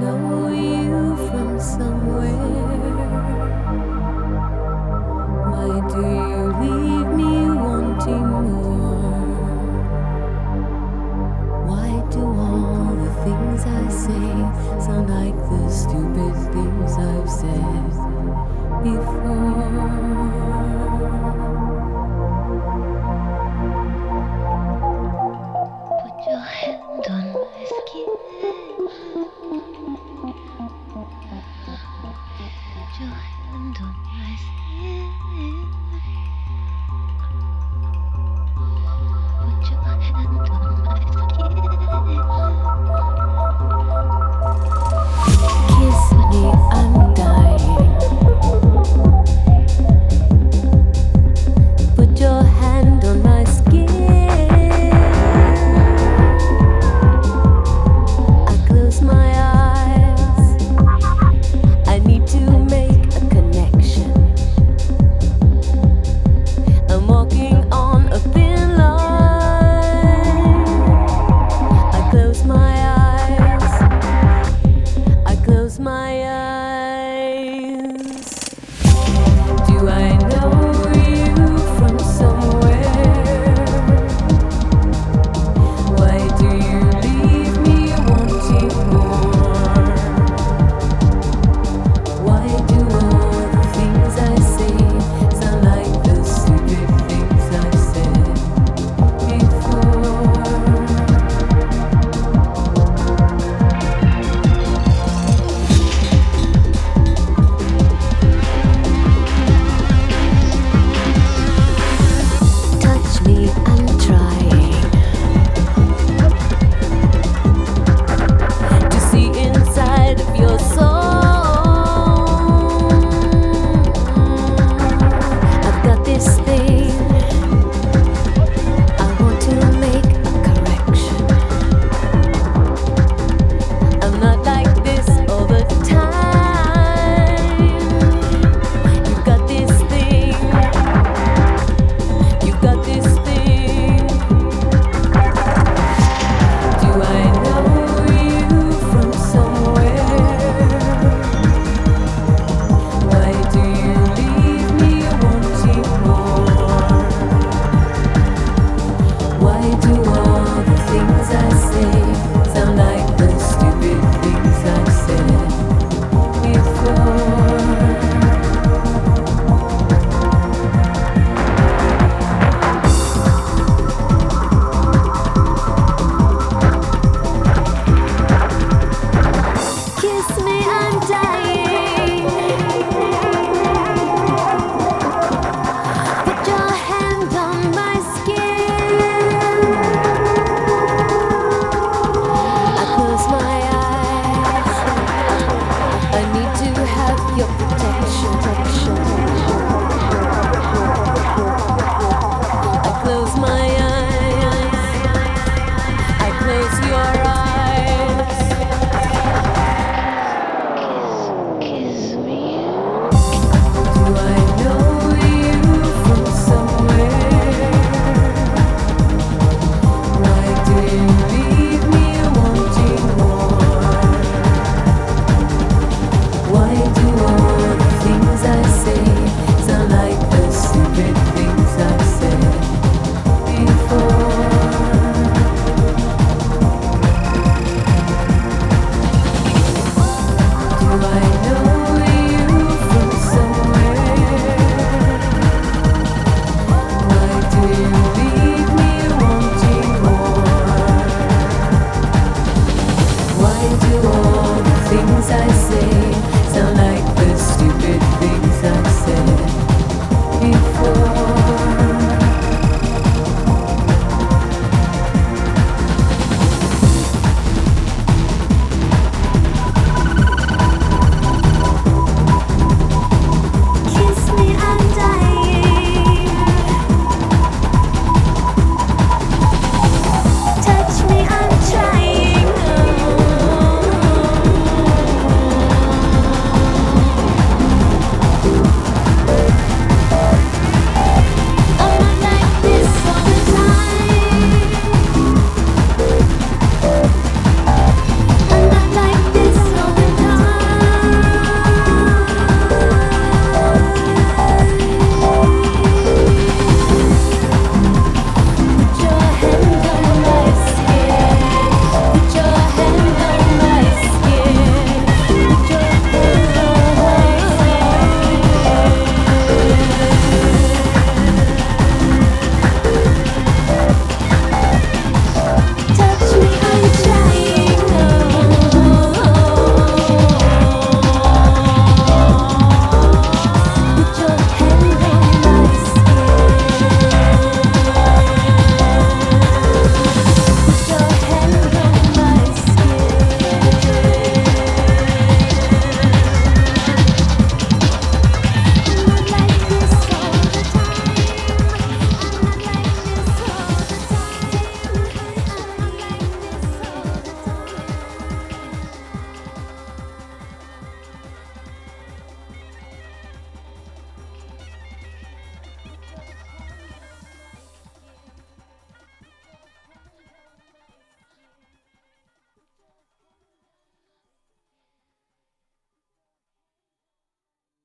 know you from somewhere. your hand on my skin.